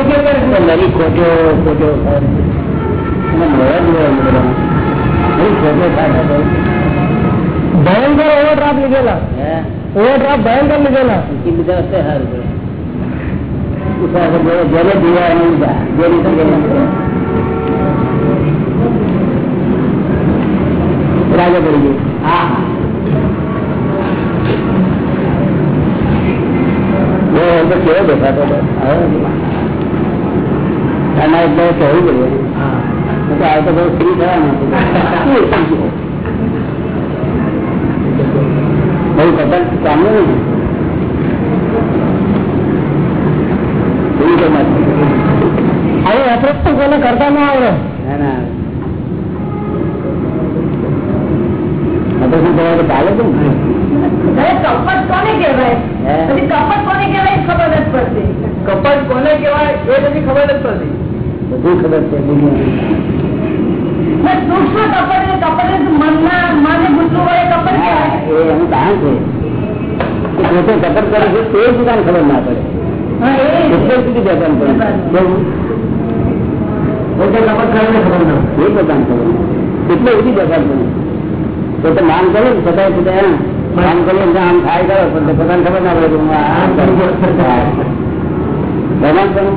ખોટો કરે નરી ખોટો ખોટો ભયંકર ઓવરડ્રાફ્ટ લીધેલા ઓવરડ્રાફ્ટ ભયંકર લીધેલા લીધા હશે સારું જયારે દીવા લીધા જે રીતે રાજા પડી ગઈ હા કેવો દેખાતો હતો એમાં બહુ કહેવું પડે આ તો બહુ ફ્રી થવાના બહુ ખતર કામ નહીં હવે અપરોક્ષ તો કોને કરતા ના આવડે ચાલે છે કપટ કોને કહેવાય કપટ કોને કહેવાય ખબર નથી પડતી કપટ કોને કહેવાય એ બધી ખબર જ પડતી બધી ખબર છે પોતે કપટ કરે છે તે જ કામ ખબર ના પડે નામ કરે ને છતાંય ભગવાન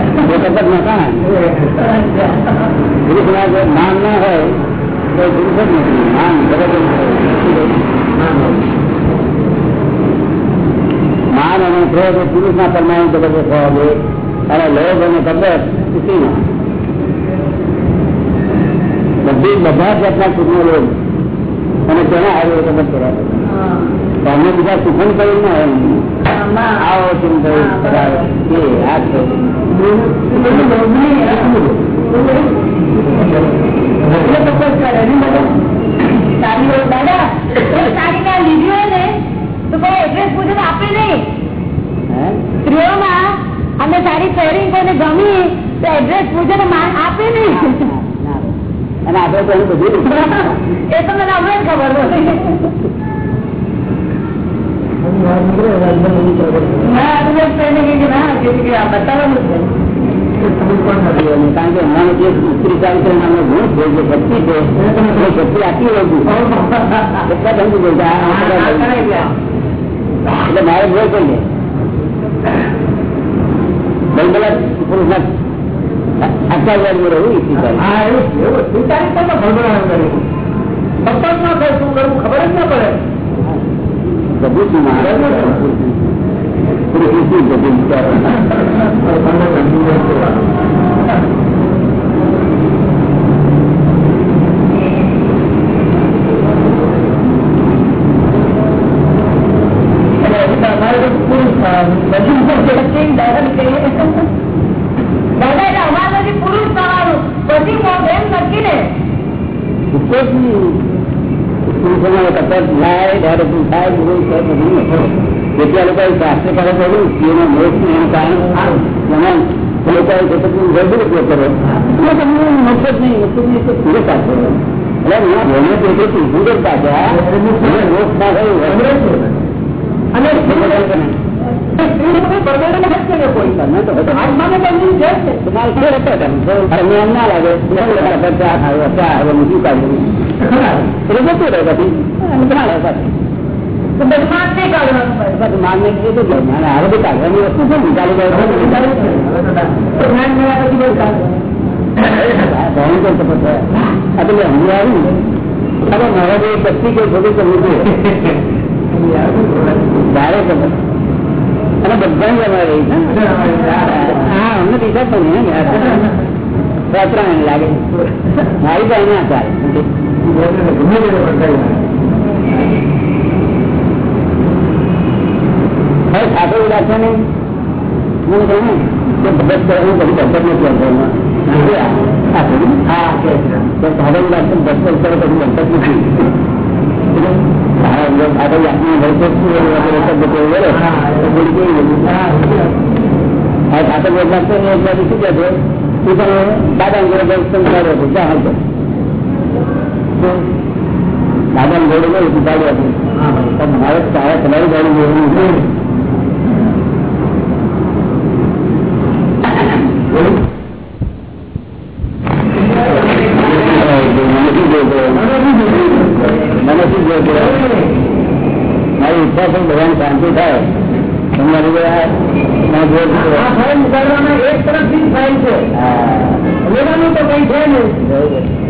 એ ના હોય તો પુરુષ જ માન અને ક્રોધ એ પુરુષના પરમાણુ તબક્કે થવા જોઈએ અને લોભ અને તબક સ્ત્રીના બધી બધા જાતના સુખનો લોભ અને તેના હારે તમે કરવા અમને બીજા સુખન કર્યું ના હોય આવો ચિંતા અમે સારી પહેરી કોઈને ગમી તો એડ્રેસ પૂછે તો માન આપે નહીં અને આપણે તો બધું એ તો મને હમણાં ખબર નથી કારણ કે અમારો જે સ્ત્રીકારી નામનો ગુણ છે જે શક્તિ છે એ શક્તિ આપી રહ્યું એટલા સમજી બોલતા એટલે મારે જોઈ કહીએ બંગલા પુરુષ આચાર્ય રહ્યું સ્વીકારી સ્વીકારી તમે ભગવાન કર્યું સતત ના થાય શું કરવું ખબર જ ના પડે પ્રભુતિ મહારાજ પ્રકૃતિ પ્રતિષ્ઠા બધું ડાયરેક્ટ કહીએ દાદા એટલે અમારું નથી પુરુષ તમારું બધી પ્રોબ્લેમ નથી ને પુરુષોમાં કસરત થાય ત્યારે શું થાય બધું કેટલા લોકો શાસ્ત્ર કરે કર્યું એનો મોક્ષ એનું કારણ લોકો જરૂર ઉપયોગ કરો એટલે તમને મોક્ષ જ નહીં મોક્ષ નહીં તો પૂરો પાછો એટલે હું બોલે તો એટલે સીધું જ પાછા મોક્ષ ના થયું વગરે છે અને તમને એમ ના લાગે મૂકી કાઢ્યું એટલે જતું રહે પછી ને બધા હા અમને દીધા પણ ને રાત્રાયણ લાગે મારી તો અહીંયા હતા ગમે તે ભટકાઈ ઠાકોર રાખે ને હું કહું કે ભગત કરવાનું કદી ભટક નથી અંતરમાં ઠાકોર રાખે ભટક કરે કદી ભટક નથી આગળ આપણી ઠાકોર લાગશે એટલે શું કહે છે દાદા અંગ્રેજ સંસ્કાર હતો ત્યાં હતો દાદા ઘોડે ને ઉપાડી હતી પણ મારે તારે તમારી ગાડી જોડવું મારી ઈચ્છા છે ભગવાન શાંતિ થાય તમારી એક તરફથી થાય છે લેવાનું તો કઈ છે નહીં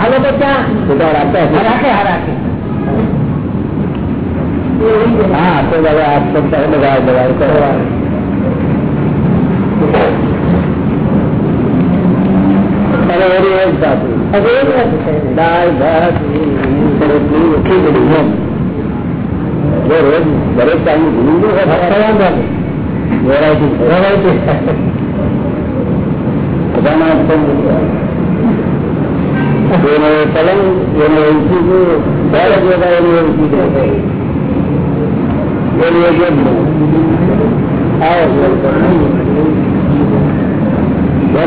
આ લોકો ક્યાં છૂટા રાખે રાખે હા રાખે હા તો બધા આપ બધા બધા કરવા દાળ ભાત ઓછી પડી જો રોજ દરેક ટાઈમ ભૂલી વેરાયટી વેરાયટી બધામાં એનો કલમ એનો ઓળખી દરેક બધા એની ઓળખી જાય એની એક જાય છે ને પણ ખરી રીતે તો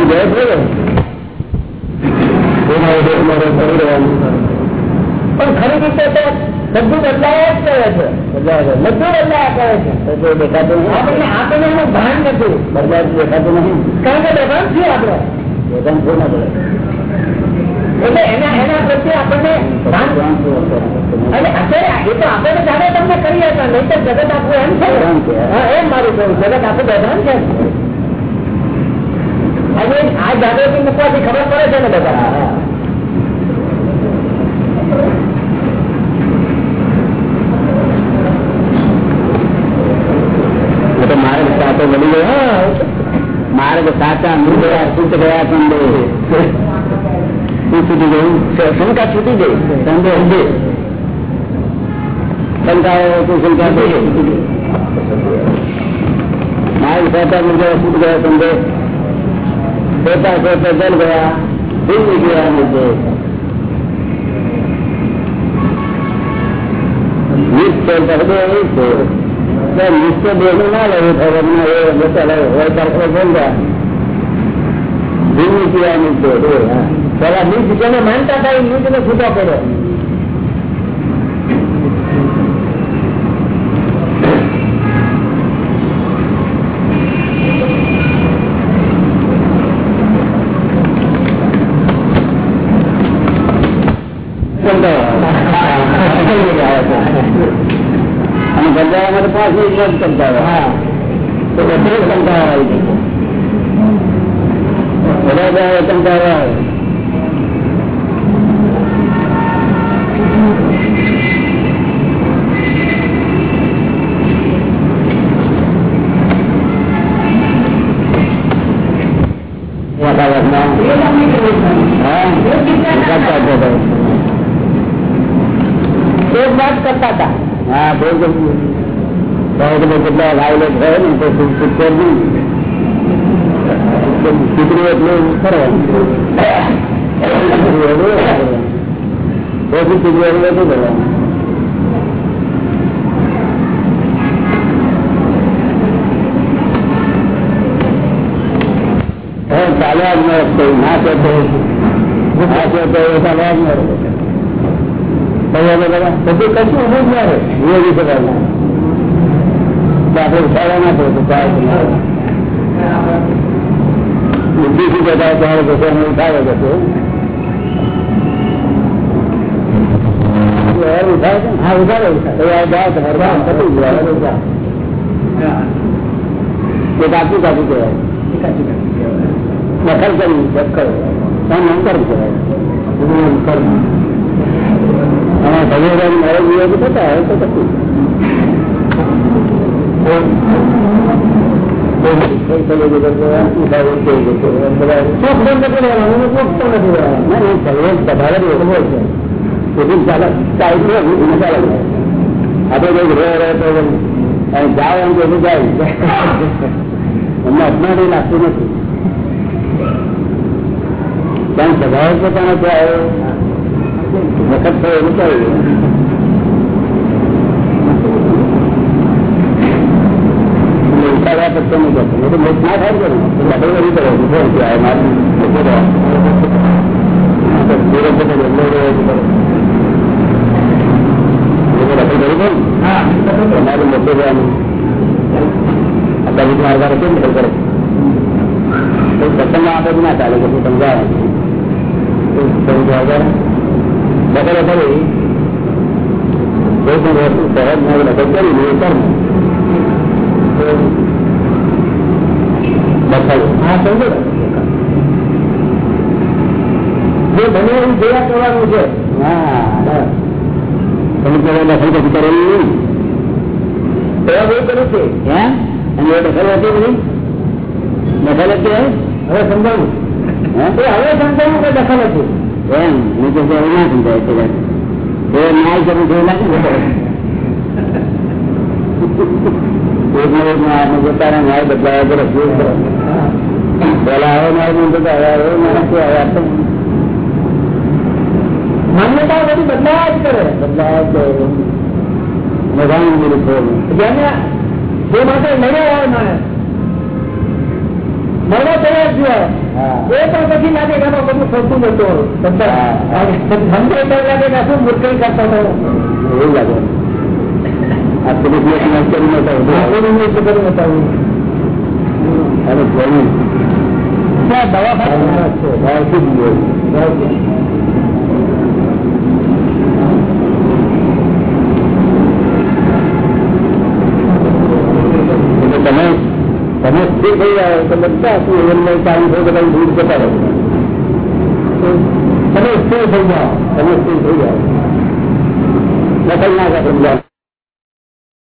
બધું બદલાયા જ કરે છે બધું બદલાયા કરે છે બધું દેખાતું આપણને આપણને એનું ભાન નથી બદલાતું દેખાતું નથી કારણ કે બેભાન છીએ આપણે બેભાન એટલે એના એ તો કરી હતા નહીં તો જગત આપણું એમ છે એમ સાચો બની ગયો મારે સાચા મૂળ ગયા સુત ગયા સંદેહ શું છૂટી ગયું શંકા છૂટી ગઈ સંદેહ હૃદય શંકા તો શંકા થઈ ગઈ મારી સહતા મુદ્દા છૂટ ગયા સંદેહ સહેતા સહેતા જલ ગયા ભૂલ ગયા મુદ્દે નિશ્ચય હૃદય એ છે નિશ્ચય દેવું ના લેવું થાય હોય ત્યારે હોય ત્યારે માનતા હતા એ નિજ ને છૂટો કર્યો અને બંધારા માટે પાંચ મિનિટ કરતા હતા તો વધારે બંધારા આવી જાય બધા બધા વતન કરવા કરતા હતા હા બહુ કેટલા લાવેલો થયો ને તો સુખ સુખ દીકરી એટલે ફરવાનું પછી દીકરી એટલે શું કરવાનું ચાલ્યા જ ન કોઈ ના કહેતો ના કહેતો એ ચાલ્યા જ ન બધું કશું ઉભું જ ના રહે વિરોધી પ્રકારના આપણે ઉછાળ્યા ના કરો તો ચાલ બુદ્ધિથી બધા ત્યારે જશે અને ઉઠાવે જશે હા ઉઠાવે એ કાચું કાચું કહેવાય દખલ કરવી દખલ નામ કરવું કહેવાય કરવું આમાં ભગવાન મારે વિવેક થતા હોય તો કશું સ્વભાવ જ એવો છે સુધી ચાલક ચાલુ છે સુધી ચાલક આપણે કઈ રહ્યો રહ્યો તો અને જાય એમ બધું જાય અમને અપનાવી લાગતું નથી પણ સ્વભાવ પોતાનો થયો વખત થયો એવું કહ્યું હજાર ચૌદ હજાર બગડે કરી કોઈ પણ વસ્તુ સરહદ માં લગન કરી એ કર્મ બતાવ્યું હા સમજો જે બને એવું જોયા કરવાનું છે હા બસ તમે કહેવાય લખન કશું કરેલું નહીં પ્રયોગ એવું કર્યું છે હે અને એ દખલ હતી બધી દખલ હતી હવે સમજાવું હવે સમજાયું કે દખલ હતું એમ મેં તો એવું ના સમજાય છે એ ન્યાય કરવું જેવું લાગે પોતાના ન્યાય બદલાયા તો રજૂ કરો પેલા હવે ન્યાય નોંધો તો હવે હવે માણસ માન્યતા બધી બદલાયા જ કરે બદલાયા જ કરે બધાને મળી છે જે માટે લડ્યો હોય માણસ મળવા તૈયાર થયો એ તો લાગે કે શું મુશ્કેલ કરતો હતો એવું લાગે આ પેલું કરી બતાવું દવા તમે સ્થિર થઈ રહ્યા તો બધા શું એમને ચાલુ થયું બધા દૂર જતા રહો તમે સ્થિર થઈ જાઓ તમે સ્થિર થઈ જાઓ નકલ ના સમજાવ